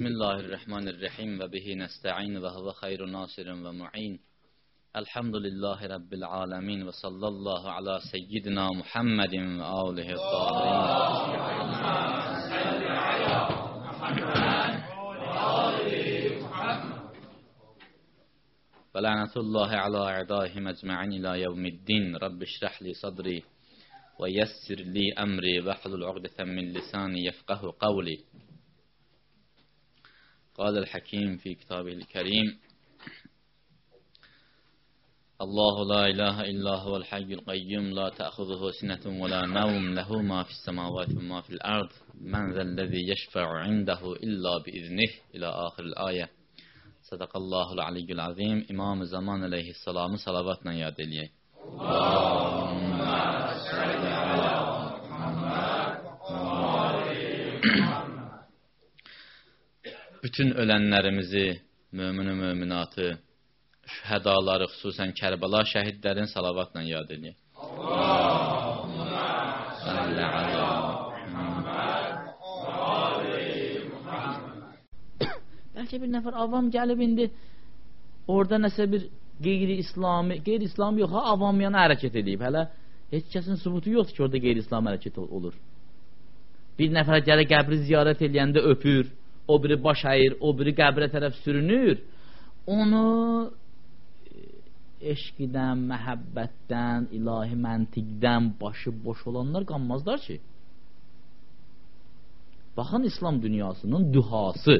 بسم الله الرحمن الرحيم وبه نستعين وهو خير ناصر ومعين. الحمد لله رب العالمين وصلى الله على سيدنا محمد وآله الطاهرين. ولعنة الله على أعدائهم أجمعين إلى يوم الدين. رب اشرح لي صدري ويسر لي أمري واحلل عقدة من لساني يفقه قولي. قال الحكيم في كتابه الكريم الله لا إله إلا هو الحي القيوم لا تأخذه سنة ولا نوم له ما في السماوات وما في الأرض من ذا الذي يشفع عنده إلا بإذنه. إلى آخر الآية صدق الله العلي العظيم. İmam Zaman aleyhisselamı salavatla yad eləyək. Allahümme salli ala Muhammed bütün ölənlərimizi, mömini möminatı, şəhədaları, xüsusən Kərbəla şəhidlərin salavatla yad edin. Allahumma salli ala Bəlkə bir nəfər avam gəlib indi orada nəsə bir qeyri-İslami, qeyri-İslami yox, ha, avam yana hərəkət edib. Hələ heç kəsin sübutu yoxdur ki, orada qeyri-İslami hərəkət olur. Bir nəfər gələ qəbri ziyarət edəndə öpür, o biri baş əyir, o biri qəbrə tərəf sürünür, onu e, eşqidən, məhəbbətdən, ilahi məntiqdən başı boş olanlar qanmazlar ki. Baxın İslam dünyasının dühası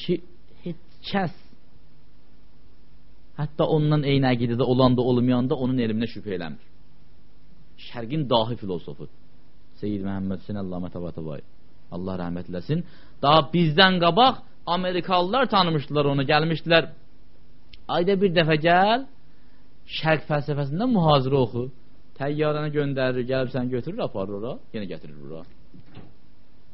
ki, heç kəs hətta ondan eyni əqidədə olan da olmayanda onun elminə şübhə eləmir. Şərqin dahi filosofu Seyyid Məhəmməd Hüseyin Allama Təbatəbayı Allah rəhmət eləsin. Daha bizdən qabaq Amerikalılar tanımışdılar onu, gəlmişdilər. Ayda bir dəfə gəl, şərq fəlsəfəsində mühazirə oxu. Təyyarəni göndərir, gəlib sən götürür, aparır ora, yenə gətirir bura.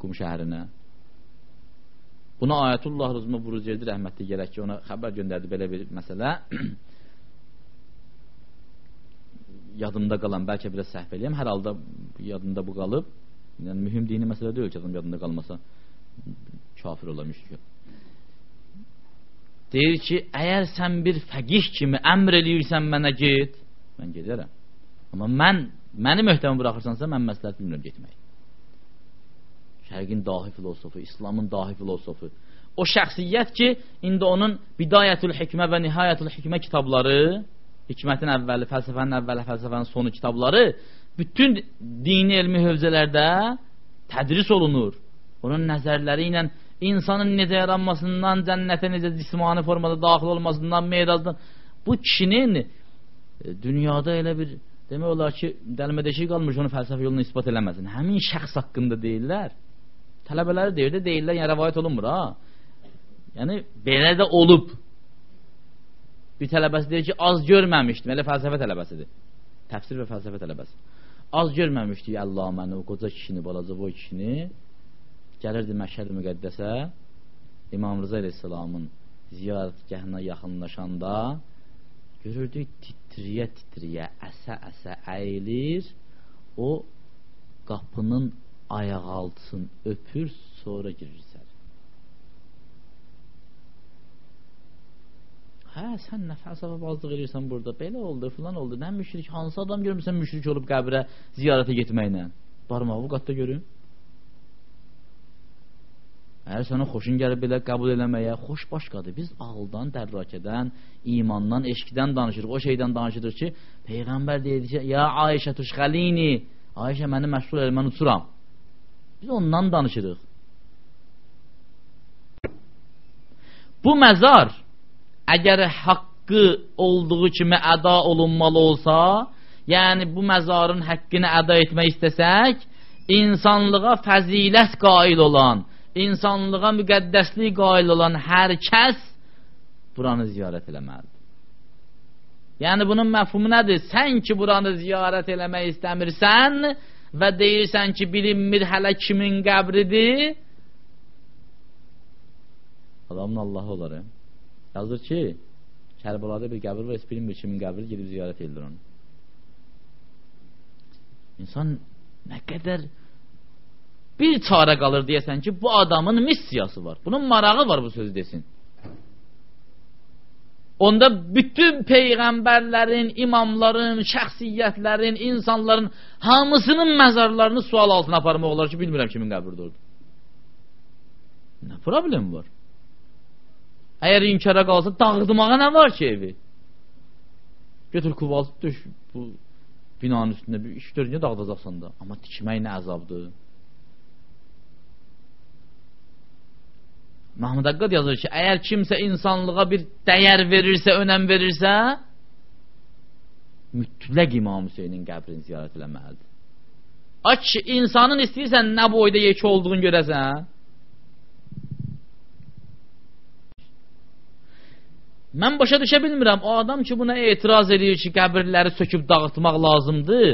Qum şəhərinə. Buna Ayətullah Ruzma Burucerdi rəhmətli gələk ki, ona xəbər göndərdi belə bir məsələ. yadımda qalan, bəlkə biraz səhv eləyəm, hər halda yadımda bu qalıb. Yəni mühüm dini məsələ deyil ki, adam yadında qalmasa kafir ola müşrik. Deyir ki, əgər sən bir fəqih kimi əmr eləyirsən mənə get, mən gedərəm. Amma mən məni möhtəmi buraxırsansa, mən məsləhət bilmirəm getmək. Şərqin dahi filosofu, İslamın dahi filosofu. O şəxsiyyət ki, indi onun Bidayətül Hikmə və Nihayətül Hikmə kitabları, hikmətin əvvəli, fəlsəfənin əvvəli, fəlsəfənin sonu kitabları bütün dini elmi hövzələrdə tədris olunur. Onun nəzərləri ilə insanın necə yaranmasından, cənnətə necə cismani formada daxil olmasından, merazdan bu kişinin e, dünyada elə bir demək olar ki, dəlmədeşik qalmış onu fəlsəfə yolunu ispat eləməsin. Həmin şəxs haqqında deyirlər. Tələbələri deyir də deyirlər, yəni rəvayət olunmur ha. Yəni belə də olub. Bir tələbəsi deyir ki, az görməmişdim, elə fəlsəfə tələbəsidir. Təfsir və fəlsəfə tələbəsi. Az görməmişdik Əllaməni, o qoca kişini, balaca boy kişini. Gəlirdi Məşhəd müqəddəsə İmam Rıza əleyhissalamın ziyarətgahına yaxınlaşanda görürdük titriyə-titriyə, əsə-əsə əyilir. O qapının ayaq altısını öpür, sonra girir Hə, sən nə fəlsəfə bazlıq edirsən burada? Belə oldu, filan oldu. Nə müşrik, hansı adam görmüsən müşrik olub qəbrə ziyarətə getməklə? Barmağı qatda görün. Əgər sənə xoşun gəlib belə qəbul eləməyə, xoş başqadır. Biz ağıldan, dərrakədən, imandan, eşqdən danışırıq. O şeydən danışırıq ki, Peyğəmbər deyir ki, ya Ayşə tuşxəlini, Ayşə məni məşğul elə, mən uçuram. Biz ondan danışırıq. Bu məzar əgər haqqı olduğu kimi əda olunmalı olsa, yəni bu məzarın həqqini əda etmək istəsək, insanlığa fəzilət qail olan, insanlığa müqəddəslik qail olan hər kəs buranı ziyarət eləməlidir. Yəni bunun məfhumu nədir? Sən ki buranı ziyarət eləmək istəmirsən və deyirsən ki bilinmir hələ kimin qəbridir, adamın Allahı olarım. Yazır ki, Kərbalada bir qəbir var, bilmir kimin qəbri, gedib ziyarət edir onu. İnsan nə qədər Bir çarə qalır deyəsən ki, bu adamın missiyası var. Bunun marağı var bu söz desin. Onda bütün peyğəmbərlərin, imamların, şəxsiyyətlərin, insanların hamısının məzarlarını sual altına aparmaq olar ki, bilmirəm kimin qəbrində orada. Nə problem var? Əgər inkara qalsa dağıtmağa nə var ki evi? Götür kuvaltı düş bu binanın üstündə bir iş görünce dağıdacaqsan da. Amma tikmək nə əzabdır? Mahmud Haqqad yazır ki, əgər kimsə insanlığa bir dəyər verirsə, önəm verirsə, mütləq İmam Hüseynin qəbrini ziyarət eləməlidir. Aç insanın istəyirsən nə boyda yekə olduğunu görəsən, Mən başa düşə bilmirəm, o adam ki, buna etiraz edir ki, qəbirləri söküb dağıtmaq lazımdır.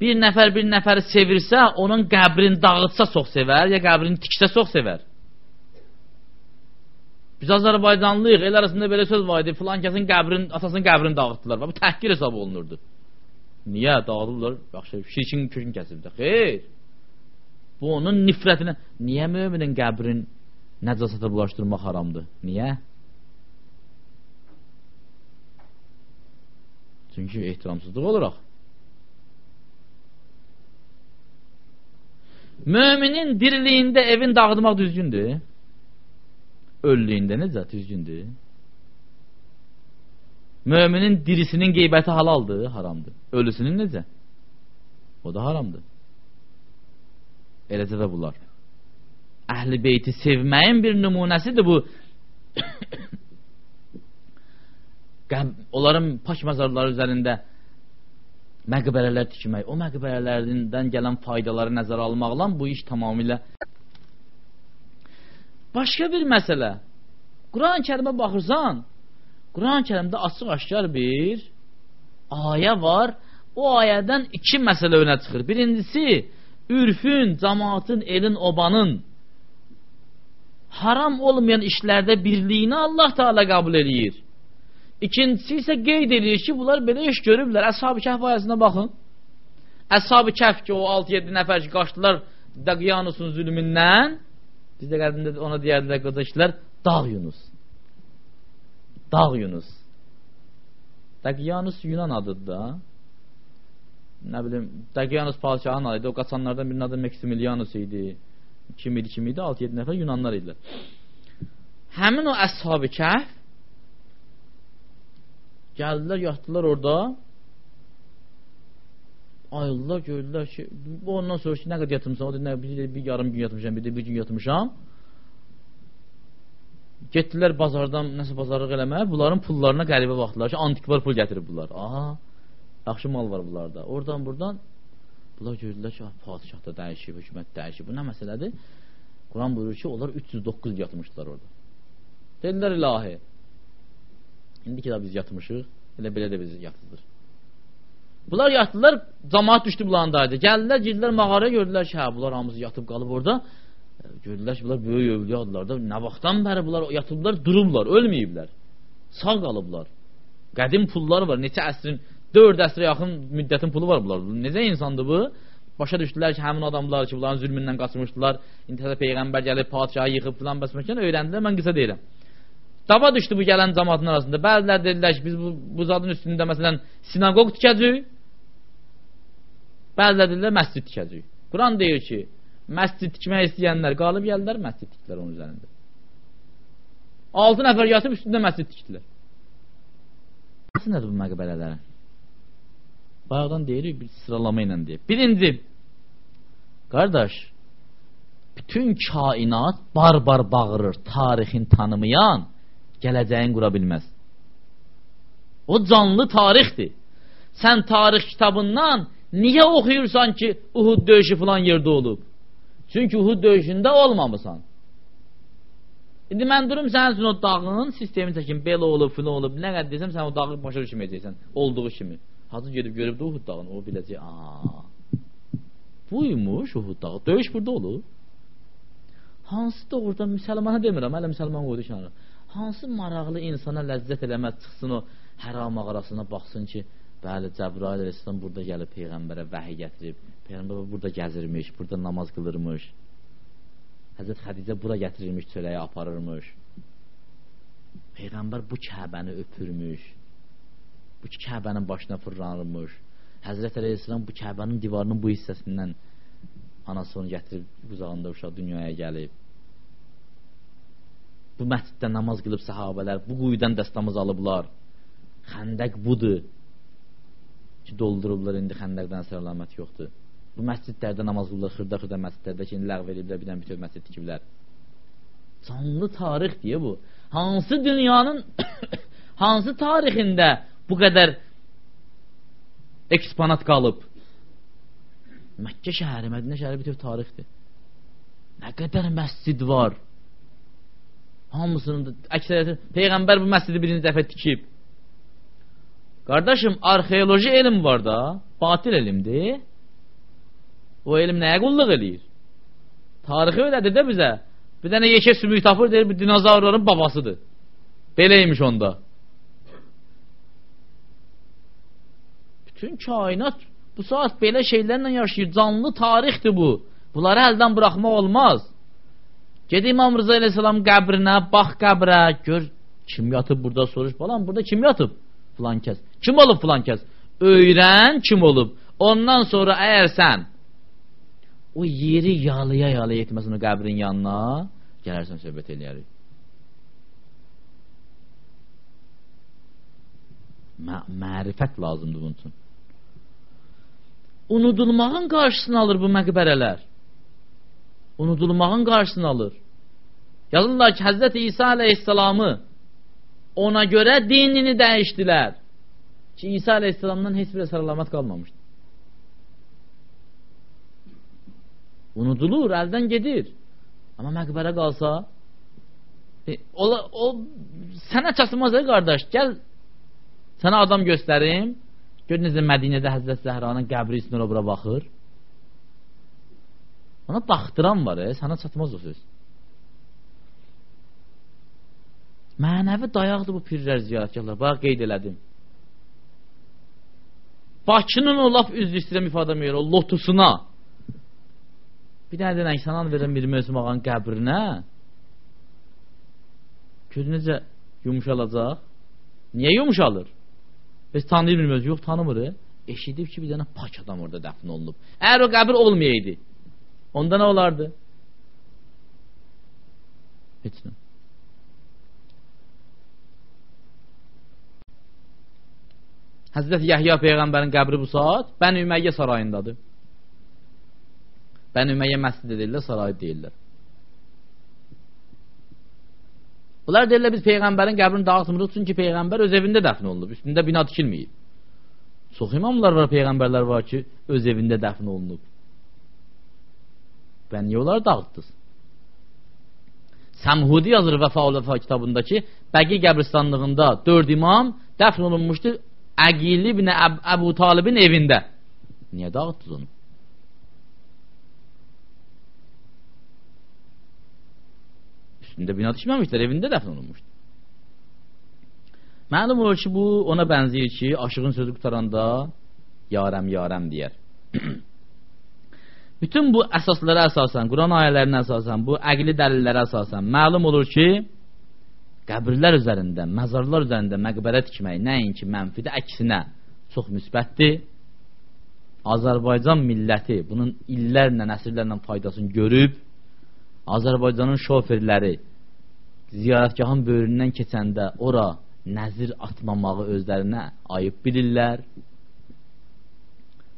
Bir nəfər bir nəfəri sevirsə, onun qəbrini dağıtsa çox sevər, ya qəbrini tiksə çox sevər. Biz Azərbaycanlıyıq, el arasında belə söz var idi, filan kəsin qəbrin, atasının qəbrini dağıtdılar. Bu təhqir hesab olunurdu. Niyə dağıdırlar? Yaxşı, şirkin kökün kəsildi. Xeyr. Bu onun nifrətinə. Niyə möminin qəbrin nəcasata bulaşdırmaq haramdır? Niyə? Çünki ehtiramsızlıq olaraq. Müminin diriliyində evin dağıtmaq düzgündür. Öllüyündə necə düzgündür? Müminin dirisinin qeybəti halaldır, haramdır. Ölüsünün necə? O da haramdır. Eləcə də bunlar. Əhli beyti sevməyin bir nümunəsidir bu onların pak məzarları üzərində məqbərələr tikmək, o məqbərələrdən gələn faydaları nəzərə almaqla bu iş tamamilə Başqa bir məsələ. Quran-ı Kərimə baxırsan, Quran-ı Kərimdə açıq-aşkar bir ayə var. O ayədən iki məsələ önə çıxır. Birincisi, ürfün, cəmaatın, elin, obanın haram olmayan işlərdə birliyini Allah Teala qəbul eləyir. İkincisi isə qeyd edir ki, bunlar belə iş görüblər. Əshab-ı Kəhf ayəsində baxın. Əshab-ı Kəhf ki, o 6-7 nəfər ki, qaçdılar Dəqiyanusun zülmündən. Bizdə qədimdə ona deyərdilər qardaşlar, Dağ Yunus. Dağ Yunus. Dəqiyanus Yunan adıdır da. Nə bilim, Dəqiyanus padişahın adı idi. O qaçanlardan birinin adı Maximilianus idi. Kim idi, kim idi? 6-7 nəfər Yunanlar idilər. Həmin o Əshab-ı Kəhf Gəldilər, yatdılar orada. Ayıldılar, gördülər ki, ondan sonra ki, nə qədər yatmışsan? O dedi, nə, bir, bir yarım gün yatmışam, bir də bir gün yatmışam. Getdilər bazardan nəsə bazarlıq eləməyə, bunların pullarına qəribə baxdılar ki, antikvar pul gətirib bunlar. Aha, yaxşı mal var bunlarda. Oradan, buradan bunlar gördülər ki, padişah da dəyişib, hökumət dəyişib. Bu nə məsələdir? Quran buyurur ki, onlar 309 yatmışdılar orada. Dedilər ilahi. İndi ki də biz yatmışıq, elə belə də biz yatılır. Bunlar yatdılar, cəmaat düşdü bulandaydı. Gəldilər, girdilər mağaraya, gördülər ki, hə, bunlar hamısı yatıb qalıb orada. Gördülər ki, bunlar böyük övliyadırlar da. Nə vaxtdan bəri bunlar yatıblar, durublar, ölməyiblər. Sağ qalıblar. Qədim pullar var, neçə əsrin, 4 əsrə yaxın müddətin pulu var bunlar. Necə insandır bu? Başa düşdülər ki, həmin adamlar ki, bunların zülmündən qaçmışdılar. İndi təzə peyğəmbər gəlib, padişahı yıxıb filan bəsməkən öyrəndilər. Mən qısa deyirəm. Dava düşdü bu gələn cəmaatın arasında. Bəzilər dedilər ki, biz bu, bu zadın üstündə məsələn sinagog tikəcəyik. Bəzilər dedilər məscid tikəcəyik. Quran deyir ki, məscid tikmək istəyənlər qalıb gəldilər, məscid tikdilər onun üzərində. 6 nəfər yatıb üstündə məscid tikdilər. Nasıl nədir bu məqbərələrin? Bayaqdan deyirik, bir sıralama ilə deyir. Birinci, qardaş, bütün kainat bar-bar bağırır, tarixin tanımayan, gələcəyin qura bilməz. O canlı tarixdir. Sən tarix kitabından niyə oxuyursan ki, Uhud döyüşü filan yerdə olub? Çünki Uhud döyüşündə olmamısan. İndi mən durum sənin üçün o dağın sistemi çəkim, belə olub, filan olub, nə qədər desəm sən o dağı başa düşməyəcəksən, olduğu kimi. Hacı gedib görüb də Uhud dağını, o biləcək, aaa, buymuş Uhud dağı, döyüş burada olur. Hansı doğrudan müsəlmana demirəm, hələ müsəlman qoydu kənara hansı maraqlı insana ləzzət eləməz çıxsın o həram mağarasına baxsın ki, Bəli, Cəbrail əleyhissalam burada gəlib peyğəmbərə vəhy gətirib. Peyğəmbər burada gəzirmiş, burada namaz qılırmış. Həzrət Xədicə bura gətirilmiş, çöləyə aparırmış. Peyğəmbər bu Kəbəni öpürmüş. Bu Kəbənin başına fırlanırmış. Həzrət Əleyhisselam bu Kəbənin divarının bu hissəsindən anası onu gətirib qucağında uşaq dünyaya gəlib. Bu məsciddə namaz qılıb səhabələr bu quyudan dəstəmaz alıblar. Xəndəq budur. Ki doldurublar indi xəndəqdən əsər əlamət yoxdur. Bu məscidlərdə namaz qılırlar, xırda-xırda məscidlərdə ki, indi ləğv ediblər, bir dənə bütöv məscid tikiblər. Canlı tarix deyə bu. Hansı dünyanın hansı tarixində bu qədər eksponat qalıb? Məkkə şəhəri, Mədinə şəhəri bütöv tarixdir. Nə qədər məscid var? Hamısının əksəriyyəti peyğəmbər bu məscidi birinci dəfə tikib. Qardaşım, arxeoloji elm var da, batil elmdir. O elm nəyə qulluq eləyir? Tarixi öyrədir də bizə. Bir dənə yekə sümük tapır, deyir, bir dinozavrların babasıdır. Beləymiş onda. Bütün kainat bu saat belə şeylərlə yaşayır. Canlı tarixdir bu. Bunları əldən buraxmaq olmaz. Ged İmam Rıza Aleyhisselam qəbrinə, bax qəbrə, gör kim yatıb burada soruş. Balam, burada kim yatıb? Filan kəs. Kim olub filan kəs? Öyrən kim olub. Ondan sonra əgər sən o yeri yalıya etməsin o qəbrin yanına, gələrsən söhbət eləyərik. Mə mərifət lazımdır bunun üçün. Unudulmağın qarşısını alır bu məqbərələr. Unudulmağın qarşısını alır. Yazırlar ki, Həzrət İsa əleyhissalamı ona görə dinini dəyişdilər. Ki, İsa əleyhissalamdan heç bir əsərlamat qalmamışdı. Unudulur, əldən gedir. Amma məqbərə qalsa e, o, o sənə çatmaz ey qardaş. Gəl sənə adam göstərim. Gör necə Mədinədə Həzrət Zəhranın qəbri üstünə bura baxır. Ona baxdıran var, e, sənə çatmaz o söz. Mənəvi dayaqdır bu pirlər ziyarətgahlar. Bax qeyd elədim. Bakının o laf üzr istəyirəm ifadə məyər, o lotusuna Bir dənə dənə insan verirəm bir Möhsüm ağanın qəbrinə. Göz necə yumuşalacaq? Niyə yumuşalır? Biz tanıyır bilmiyoruz. Yox, tanımır. Eşidib ki, bir dənə pak adam orada dəfn olunub. Əgər o qəbir olmayaydı, onda nə olardı? Nə. Həzrət Yəhya Peyğəmbərin qəbri bu saat Bəni Üməyyə sarayındadır. Bəni Üməyyə məscid edirlər, saray deyirlər. Bunlar deyirlər biz Peyğəmbərin qəbrini dağıtmırıq çünki Peyğəmbər öz evində dəfn olunub, üstündə bina tikilməyib. Çox imamlar var, Peyğəmbərlər var ki, öz evində dəfn olunub. Və niyə onları dağıtdınız? Səmhudi yazır Vəfa Vəfa kitabında ki, Bəqi qəbristanlığında dörd imam dəfn olunmuşdu Əqili ibn Əbu Talibin evində. Niyə dağıtdınız onu? Üstündə bina tikməmişlər, evində dəfn olunmuşdur. Məlum olur ki, bu ona bənzəyir ki, aşığın sözü qutaranda yarəm, yarəm deyər. Bütün bu əsaslara əsasən, Quran ayələrinə əsasən, bu əqli dəlillərə əsasən məlum olur ki, qəbirlər üzərində, məzarlar üzərində məqbərə tikmək nəinki mənfidir, əksinə çox müsbətdir. Azərbaycan milləti bunun illərlə, əsrlərlə faydasını görüb, Azərbaycanın şoferləri ziyarətgahın böyründən keçəndə ora nəzir atmamağı özlərinə ayıb bilirlər.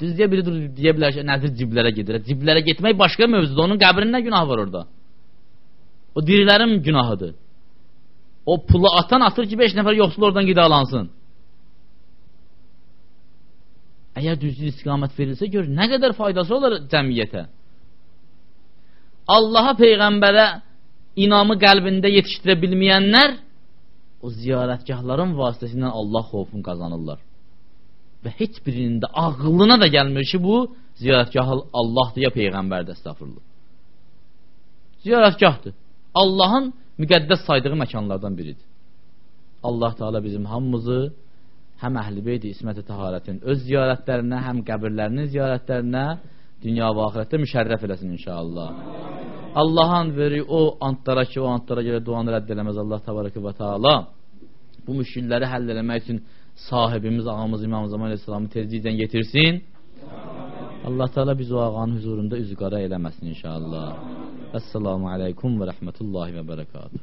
Düz deyə biri deyə bilər ki, nəzir ciblərə gedir. Ciblərə getmək başqa mövzudur. Onun qəbrinin nə günahı var orada? O dirilərin günahıdır. O pulu atan atır ki 5 nəfər yoxsul oradan qidalansın. Əgər düzgün istiqamət verilsə gör nə qədər faydası olar cəmiyyətə. Allaha peyğəmbərə inamı qəlbində yetişdirə bilməyənlər o ziyarətgahların vasitəsilə Allah xofunu qazanırlar. Və heç birinin də ağlına da gəlmir ki, bu ziyarətgah Allahdır ya peyğəmbərdir, estağfurullah. Ziyarətgahdır. Allahın müqəddəs saydığı məkanlardan biridir. Allah Teala bizim hamımızı həm əhl-i beyt İsmət-i Taharətin öz ziyarətlərinə, həm qəbirlərinin ziyarətlərinə dünya və axirətdə müşərrəf eləsin inşallah. Allahın veri o antlara ki, o antlara görə duanı rədd eləməz Allah təbarəkə və taala. Bu müşkilləri həll eləmək üçün sahibimiz ağamız İmam Zaman Aleyhisselamı tezliklə getirsin. Allah Teala biz o ağanın huzurunda üzü qara eləməsin inşallah. Esselamu aleykum və rəhmətullahi və bərəkatuhu.